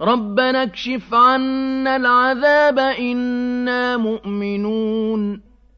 رَبَّنَا اكْشِفْ عَنَّا الْعَذَابَ إِنَّا مُؤْمِنُونَ